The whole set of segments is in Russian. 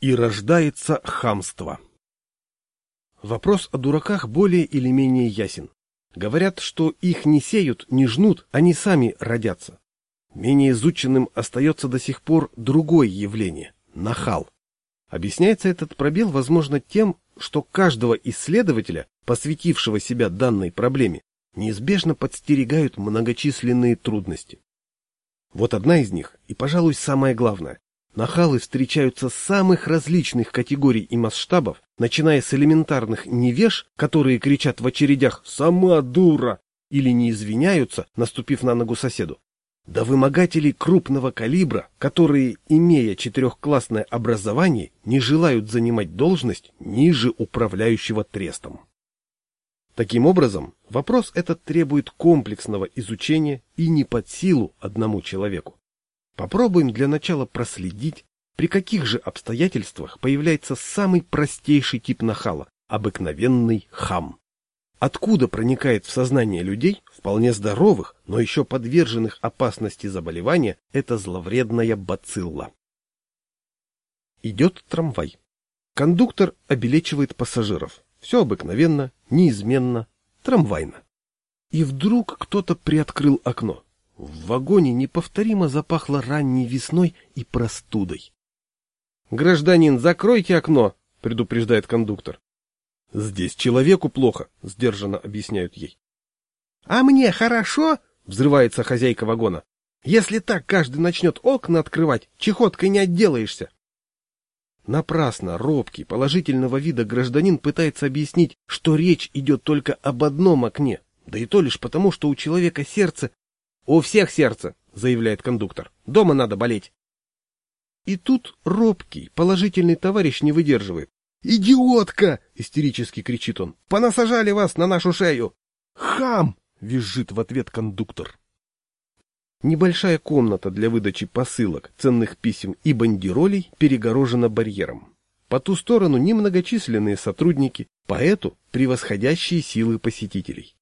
И рождается хамство. Вопрос о дураках более или менее ясен. Говорят, что их не сеют, не жнут, они сами родятся. Менее изученным остается до сих пор другое явление – нахал. Объясняется этот пробел, возможно, тем, что каждого исследователя, посвятившего себя данной проблеме, неизбежно подстерегают многочисленные трудности. Вот одна из них, и, пожалуй, самая главная. Нахалы встречаются самых различных категорий и масштабов, начиная с элементарных невеж, которые кричат в очередях «Сама дура!» или не извиняются, наступив на ногу соседу, до вымогателей крупного калибра, которые, имея четырехклассное образование, не желают занимать должность ниже управляющего трестом. Таким образом, вопрос этот требует комплексного изучения и не под силу одному человеку. Попробуем для начала проследить, при каких же обстоятельствах появляется самый простейший тип нахала – обыкновенный хам. Откуда проникает в сознание людей, вполне здоровых, но еще подверженных опасности заболевания, эта зловредная бацилла? Идет трамвай. Кондуктор обелечивает пассажиров. Все обыкновенно, неизменно, трамвайно. И вдруг кто-то приоткрыл окно. В вагоне неповторимо запахло ранней весной и простудой. — Гражданин, закройте окно, — предупреждает кондуктор. — Здесь человеку плохо, — сдержанно объясняют ей. — А мне хорошо, — взрывается хозяйка вагона. — Если так каждый начнет окна открывать, чехоткой не отделаешься. Напрасно робкий, положительного вида гражданин пытается объяснить, что речь идет только об одном окне, да и то лишь потому, что у человека сердце «У всех сердце», — заявляет кондуктор. «Дома надо болеть». И тут робкий, положительный товарищ не выдерживает. «Идиотка!» — истерически кричит он. «Понасажали вас на нашу шею!» «Хам!» — визжит в ответ кондуктор. Небольшая комната для выдачи посылок, ценных писем и бандеролей перегорожена барьером. По ту сторону немногочисленные сотрудники, по эту превосходящие силы посетителей.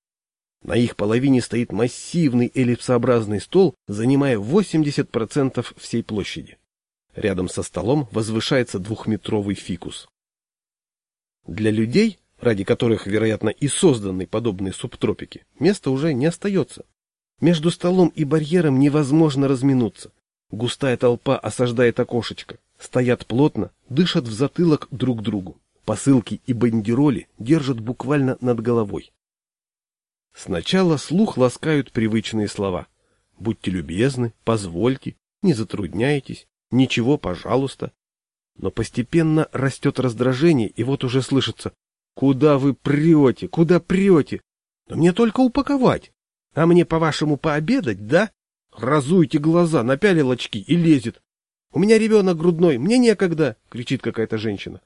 На их половине стоит массивный эллипсообразный стол, занимая 80% всей площади. Рядом со столом возвышается двухметровый фикус. Для людей, ради которых, вероятно, и созданы подобные субтропики, места уже не остается. Между столом и барьером невозможно разминуться. Густая толпа осаждает окошечко, стоят плотно, дышат в затылок друг другу. Посылки и бандероли держат буквально над головой. Сначала слух ласкают привычные слова. Будьте любезны, позвольте, не затрудняйтесь, ничего, пожалуйста. Но постепенно растет раздражение, и вот уже слышится «Куда вы прете? Куда прете? Да мне только упаковать. А мне, по-вашему, пообедать, да? Разуйте глаза, напялил очки и лезет. У меня ребенок грудной, мне некогда!» — кричит какая-то женщина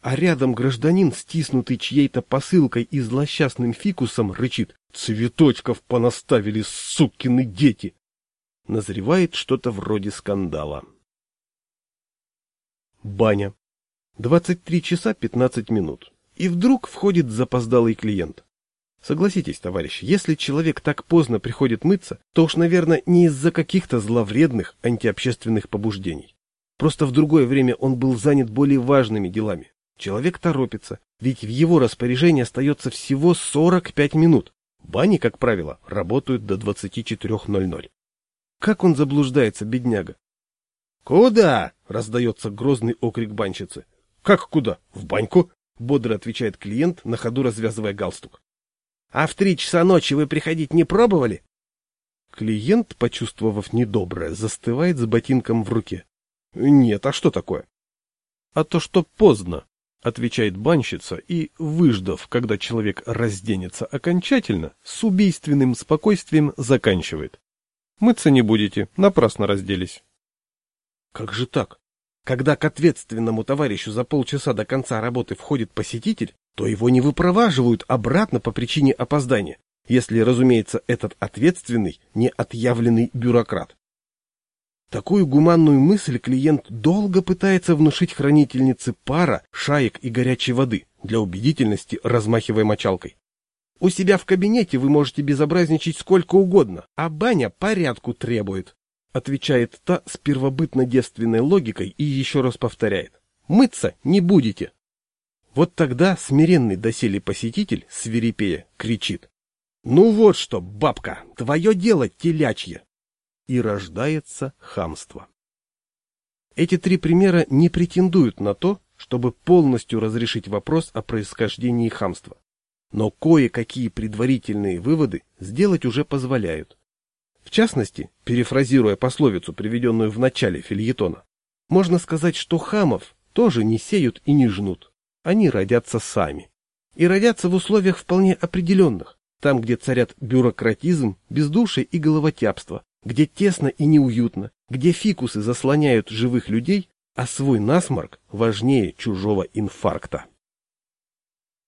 а рядом гражданин, стиснутый чьей-то посылкой и злосчастным фикусом, рычит «Цветочков понаставили, сукины дети!» Назревает что-то вроде скандала. Баня. 23 часа 15 минут. И вдруг входит запоздалый клиент. Согласитесь, товарищ, если человек так поздно приходит мыться, то уж, наверное, не из-за каких-то зловредных антиобщественных побуждений. Просто в другое время он был занят более важными делами. Человек торопится, ведь в его распоряжении остается всего 45 минут. Бани, как правило, работают до 24.00. Как он заблуждается, бедняга? «Куда?» — раздается грозный окрик банщицы. «Как куда? В баньку?» — бодро отвечает клиент, на ходу развязывая галстук. «А в три часа ночи вы приходить не пробовали?» Клиент, почувствовав недоброе, застывает с ботинком в руке. «Нет, а что такое?» «А то, что поздно», отвечает банщица и, выждав, когда человек разденется окончательно, с убийственным спокойствием заканчивает. Мыться не будете, напрасно разделись. Как же так? Когда к ответственному товарищу за полчаса до конца работы входит посетитель, то его не выпроваживают обратно по причине опоздания, если, разумеется, этот ответственный не отъявленный бюрократ. Такую гуманную мысль клиент долго пытается внушить хранительнице пара, шаек и горячей воды, для убедительности размахивая мочалкой. У себя в кабинете вы можете безобразничать сколько угодно, а баня порядку требует, отвечает та с первобытно-девственной логикой и еще раз повторяет. мыться не будете. Вот тогда смиренный доселе посетитель, свирепея, кричит. «Ну вот что, бабка, твое дело телячье!» И рождается хамство. Эти три примера не претендуют на то, чтобы полностью разрешить вопрос о происхождении хамства. Но кое-какие предварительные выводы сделать уже позволяют. В частности, перефразируя пословицу, приведенную в начале фильетона, можно сказать, что хамов тоже не сеют и не жнут. Они родятся сами. И родятся в условиях вполне определенных, там, где царят бюрократизм, бездушие и головотяпство, где тесно и неуютно, где фикусы заслоняют живых людей, а свой насморк важнее чужого инфаркта.